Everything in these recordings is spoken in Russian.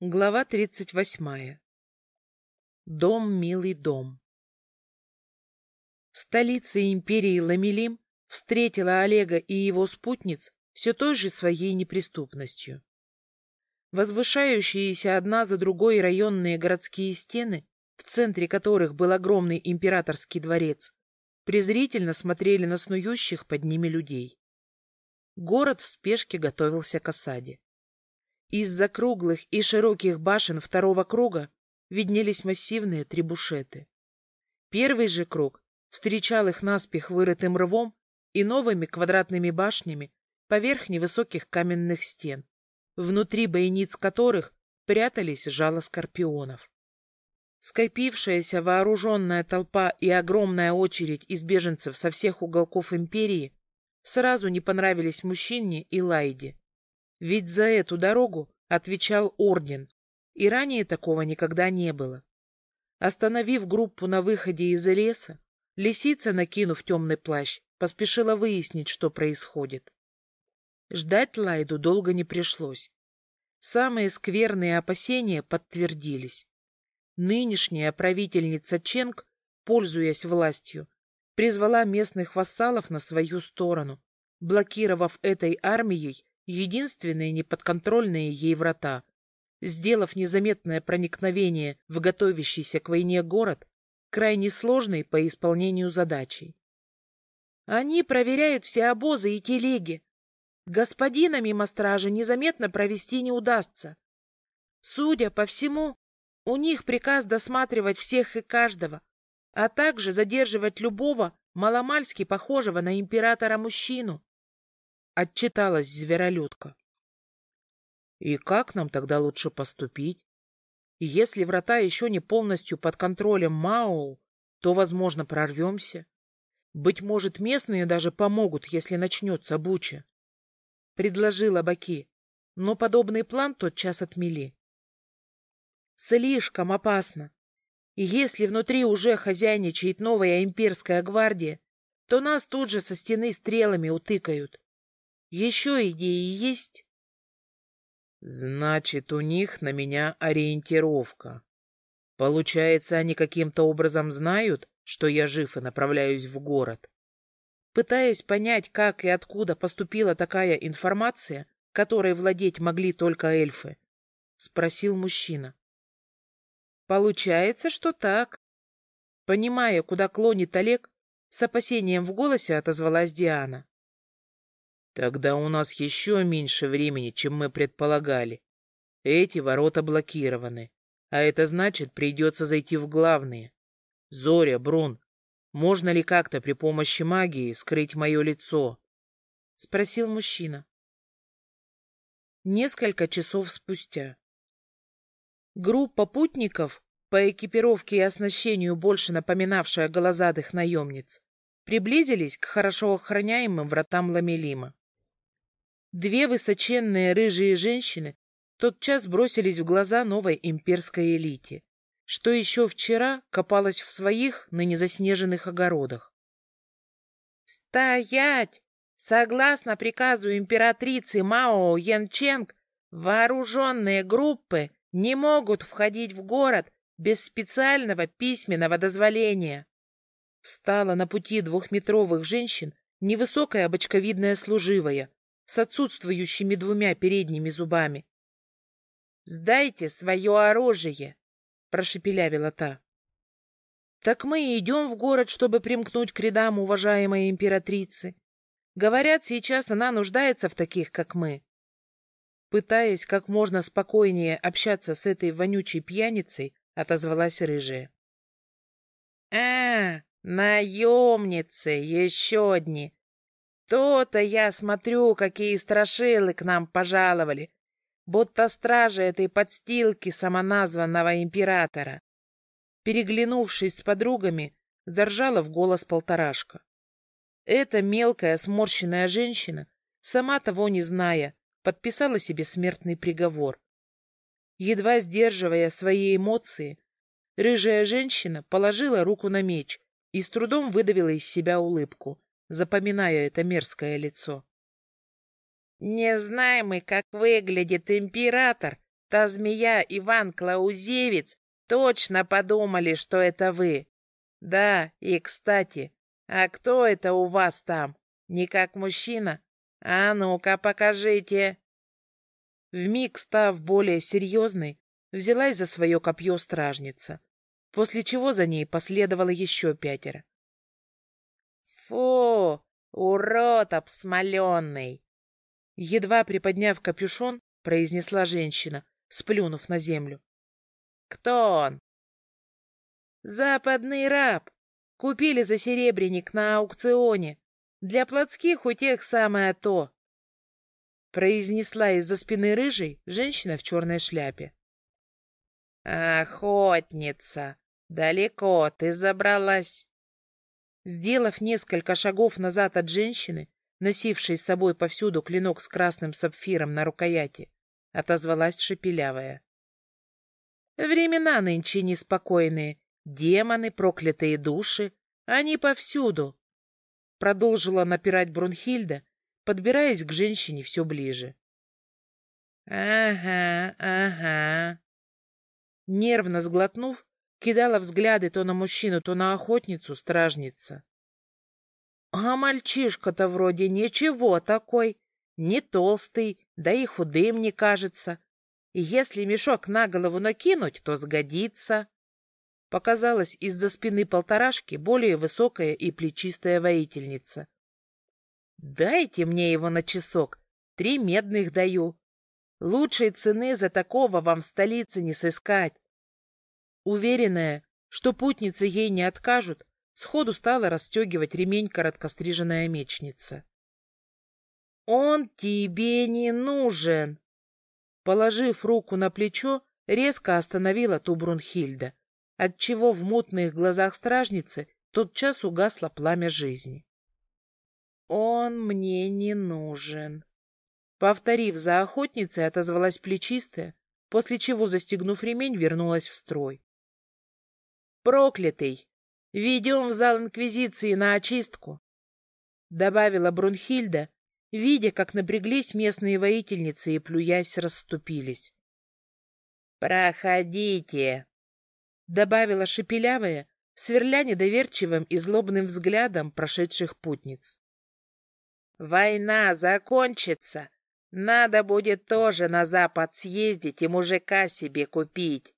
Глава тридцать восьмая. Дом, милый дом. Столица империи Ламелим встретила Олега и его спутниц все той же своей неприступностью. Возвышающиеся одна за другой районные городские стены, в центре которых был огромный императорский дворец, презрительно смотрели на снующих под ними людей. Город в спешке готовился к осаде. Из-за круглых и широких башен второго круга виднелись массивные трибушеты. Первый же круг встречал их наспех вырытым рвом и новыми квадратными башнями поверх невысоких каменных стен, внутри бойниц которых прятались жало скорпионов. Скопившаяся вооруженная толпа и огромная очередь из беженцев со всех уголков империи сразу не понравились мужчине и Лайде. Ведь за эту дорогу отвечал орден, и ранее такого никогда не было. Остановив группу на выходе из леса, лисица, накинув темный плащ, поспешила выяснить, что происходит. Ждать Лайду долго не пришлось. Самые скверные опасения подтвердились. Нынешняя правительница Ченг, пользуясь властью, призвала местных вассалов на свою сторону, блокировав этой армией единственные неподконтрольные ей врата, сделав незаметное проникновение в готовящийся к войне город крайне сложной по исполнению задачей. Они проверяют все обозы и телеги. Господина мимо стражи незаметно провести не удастся. Судя по всему, у них приказ досматривать всех и каждого, а также задерживать любого маломальски похожего на императора мужчину. Отчиталась зверолюдка. И как нам тогда лучше поступить? Если врата еще не полностью под контролем Маоу, то, возможно, прорвемся. Быть может, местные даже помогут, если начнется буча. Предложила Баки, но подобный план тотчас отмели. Слишком опасно. И если внутри уже хозяйничает новая имперская гвардия, то нас тут же со стены стрелами утыкают. Еще идеи есть? Значит, у них на меня ориентировка. Получается, они каким-то образом знают, что я жив и направляюсь в город. Пытаясь понять, как и откуда поступила такая информация, которой владеть могли только эльфы, спросил мужчина. Получается, что так. Понимая, куда клонит Олег, с опасением в голосе отозвалась Диана. Тогда у нас еще меньше времени, чем мы предполагали. Эти ворота блокированы, а это значит, придется зайти в главные. Зоря, Брун, можно ли как-то при помощи магии скрыть мое лицо? Спросил мужчина. Несколько часов спустя. Группа путников, по экипировке и оснащению больше напоминавшая голозадых наемниц, приблизились к хорошо охраняемым вратам Ламелима. Две высоченные рыжие женщины тотчас бросились в глаза новой имперской элите, что еще вчера копалась в своих ныне заснеженных огородах. «Стоять! Согласно приказу императрицы Мао Янченг, вооруженные группы не могут входить в город без специального письменного дозволения». Встала на пути двухметровых женщин невысокая бочковидная служивая, с отсутствующими двумя передними зубами. «Сдайте свое оружие!» — прошепелявила та. «Так мы идем в город, чтобы примкнуть к рядам уважаемой императрицы. Говорят, сейчас она нуждается в таких, как мы». Пытаясь как можно спокойнее общаться с этой вонючей пьяницей, отозвалась рыжая. «А, наемницы, еще одни! То-то я смотрю, какие страшилы к нам пожаловали, будто стражи этой подстилки самоназванного императора. Переглянувшись с подругами, заржала в голос полторашка. Эта мелкая сморщенная женщина, сама того не зная, подписала себе смертный приговор. Едва сдерживая свои эмоции, рыжая женщина положила руку на меч и с трудом выдавила из себя улыбку запоминая это мерзкое лицо. «Не знаем мы, как выглядит император, Та змея Иван Клаузевец точно подумали, что это вы. Да, и кстати, а кто это у вас там? Не как мужчина? А ну-ка, покажите. Вмиг став более серьезной, взялась за свое копье стражница, после чего за ней последовало еще пятеро. «Фу, урод обсмоленный!» Едва приподняв капюшон, произнесла женщина, сплюнув на землю. «Кто он?» «Западный раб. Купили за серебряник на аукционе. Для плотских у тех самое то», произнесла из-за спины рыжей женщина в черной шляпе. «Охотница! Далеко ты забралась!» Сделав несколько шагов назад от женщины, носившей с собой повсюду клинок с красным сапфиром на рукояти, отозвалась шепелявая. «Времена нынче неспокойные, демоны, проклятые души, они повсюду!» Продолжила напирать Брунхильда, подбираясь к женщине все ближе. «Ага, ага». Нервно сглотнув, кидала взгляды то на мужчину, то на охотницу, стражница. А мальчишка-то вроде ничего такой, не толстый, да и худым не кажется. если мешок на голову накинуть, то сгодится. Показалась из-за спины полторашки более высокая и плечистая воительница. Дайте мне его на часок, три медных даю. Лучшей цены за такого вам в столице не сыскать. Уверенная, что путницы ей не откажут, сходу стала расстегивать ремень короткостриженная мечница. «Он тебе не нужен!» Положив руку на плечо, резко остановила ту Брунхильда, отчего в мутных глазах стражницы тотчас угасло пламя жизни. «Он мне не нужен!» Повторив за охотницей, отозвалась плечистая, после чего, застегнув ремень, вернулась в строй. «Проклятый! Ведем в зал Инквизиции на очистку!» Добавила Брунхильда, видя, как напряглись местные воительницы и, плюясь, расступились. «Проходите!» Добавила шепелявая, сверля недоверчивым и злобным взглядом прошедших путниц. «Война закончится. Надо будет тоже на запад съездить и мужика себе купить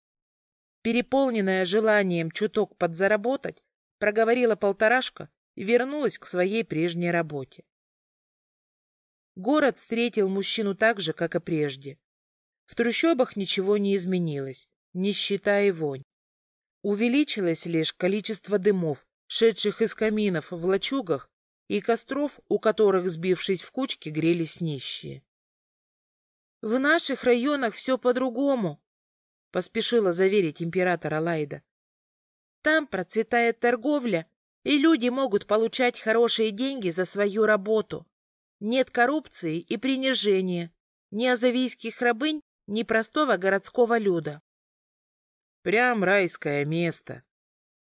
переполненная желанием чуток подзаработать, проговорила полторашка и вернулась к своей прежней работе. Город встретил мужчину так же, как и прежде. В трущобах ничего не изменилось, нищета и вонь. Увеличилось лишь количество дымов, шедших из каминов в лачугах и костров, у которых, сбившись в кучки, грелись нищие. «В наших районах все по-другому», поспешила заверить императора Лайда. Там процветает торговля, и люди могут получать хорошие деньги за свою работу. Нет коррупции и принижения, ни азавийских рабынь, ни простого городского люда. Прям райское место,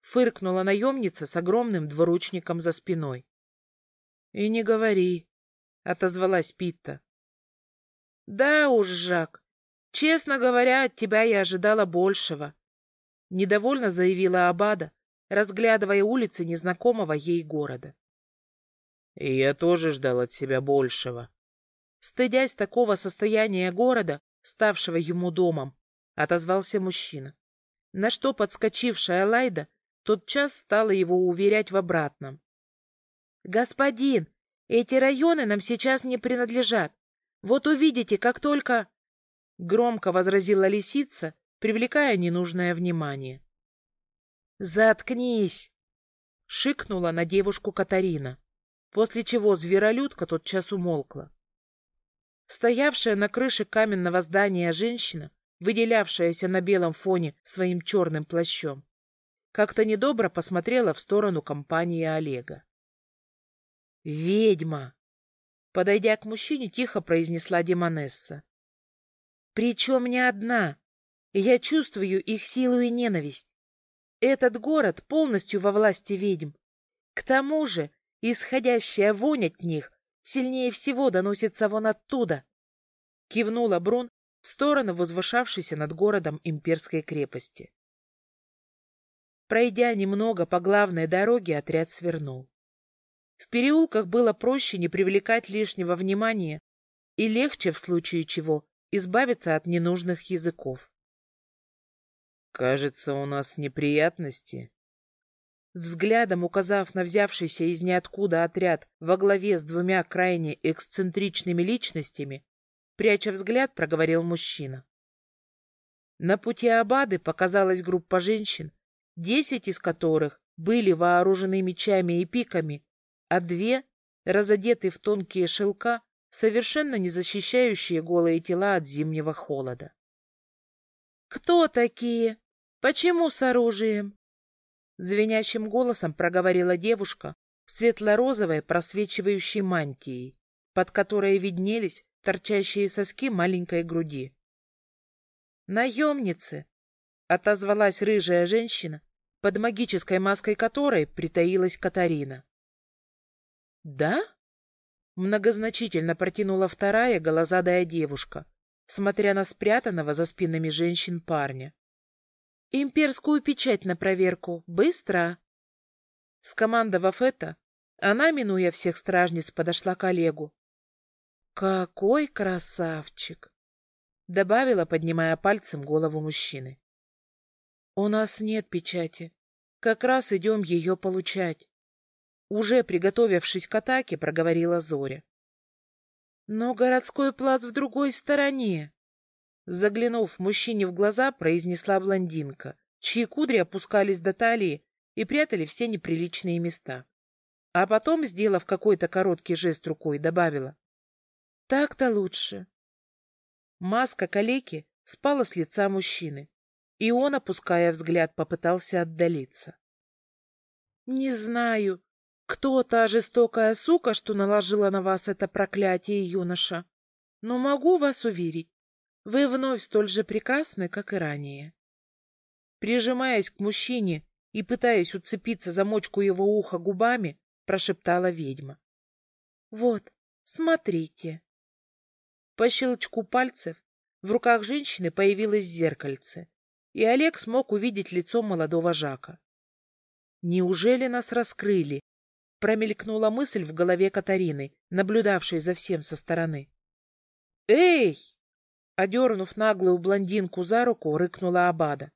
фыркнула наемница с огромным двуручником за спиной. И не говори, отозвалась Питта. Да уж, Жак, Честно говоря, от тебя я ожидала большего. Недовольно заявила Абада, разглядывая улицы незнакомого ей города. И я тоже ждал от себя большего. Стыдясь такого состояния города, ставшего ему домом, отозвался мужчина. На что подскочившая Лайда тотчас стала его уверять в обратном. «Господин, эти районы нам сейчас не принадлежат. Вот увидите, как только...» Громко возразила лисица, привлекая ненужное внимание. «Заткнись!» — шикнула на девушку Катарина, после чего зверолюдка тотчас умолкла. Стоявшая на крыше каменного здания женщина, выделявшаяся на белом фоне своим черным плащом, как-то недобро посмотрела в сторону компании Олега. «Ведьма!» Подойдя к мужчине, тихо произнесла Демонесса. Причем не одна. Я чувствую их силу и ненависть. Этот город полностью во власти ведьм. К тому же, исходящая вонь от них сильнее всего доносится вон оттуда. Кивнула Брун в сторону возвышавшейся над городом имперской крепости. Пройдя немного по главной дороге, отряд свернул. В переулках было проще не привлекать лишнего внимания и легче, в случае чего, избавиться от ненужных языков. «Кажется, у нас неприятности». Взглядом указав на взявшийся из ниоткуда отряд во главе с двумя крайне эксцентричными личностями, пряча взгляд, проговорил мужчина. На пути Абады показалась группа женщин, десять из которых были вооружены мечами и пиками, а две, разодеты в тонкие шелка, совершенно не защищающие голые тела от зимнего холода. «Кто такие? Почему с оружием?» Звенящим голосом проговорила девушка в светло-розовой просвечивающей мантии, под которой виднелись торчащие соски маленькой груди. «Наемницы!» — отозвалась рыжая женщина, под магической маской которой притаилась Катарина. «Да?» — многозначительно протянула вторая голозадая девушка, смотря на спрятанного за спинами женщин парня. «Имперскую печать на проверку! Быстро!» Скомандовав это, она, минуя всех стражниц, подошла к Олегу. «Какой красавчик!» — добавила, поднимая пальцем голову мужчины. «У нас нет печати. Как раз идем ее получать». Уже приготовившись к атаке, проговорила Зоря. «Но городской плац в другой стороне!» Заглянув мужчине в глаза, произнесла блондинка, чьи кудри опускались до талии и прятали все неприличные места. А потом, сделав какой-то короткий жест рукой, добавила. Так-то лучше. Маска калеки спала с лица мужчины, и он, опуская взгляд, попытался отдалиться. «Не знаю, кто та жестокая сука, что наложила на вас это проклятие, юноша, но могу вас уверить, вы вновь столь же прекрасны, как и ранее». Прижимаясь к мужчине и пытаясь уцепиться за мочку его уха губами, прошептала ведьма. «Вот, смотрите». По щелчку пальцев в руках женщины появилось зеркальце, и Олег смог увидеть лицо молодого Жака. «Неужели нас раскрыли?» — промелькнула мысль в голове Катарины, наблюдавшей за всем со стороны. «Эй!» — одернув наглую блондинку за руку, рыкнула Абада.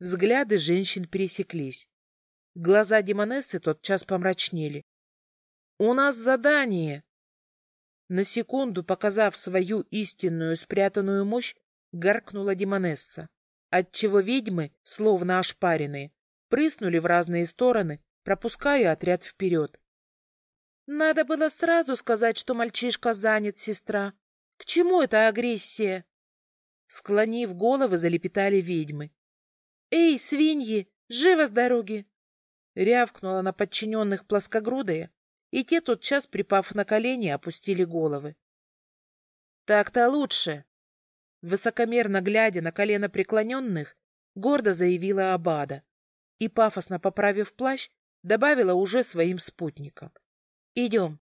Взгляды женщин пересеклись. Глаза Демонессы тотчас помрачнели. «У нас задание!» На секунду, показав свою истинную спрятанную мощь, гаркнула Демонесса, отчего ведьмы, словно ошпаренные, прыснули в разные стороны, пропуская отряд вперед. «Надо было сразу сказать, что мальчишка занят, сестра. К чему эта агрессия?» Склонив головы, залепетали ведьмы. «Эй, свиньи, живо с дороги!» Рявкнула на подчиненных плоскогрудая, и те, тотчас припав на колени, опустили головы. «Так-то лучше!» Высокомерно глядя на колено преклоненных, гордо заявила Абада и, пафосно поправив плащ, добавила уже своим спутникам. «Идем,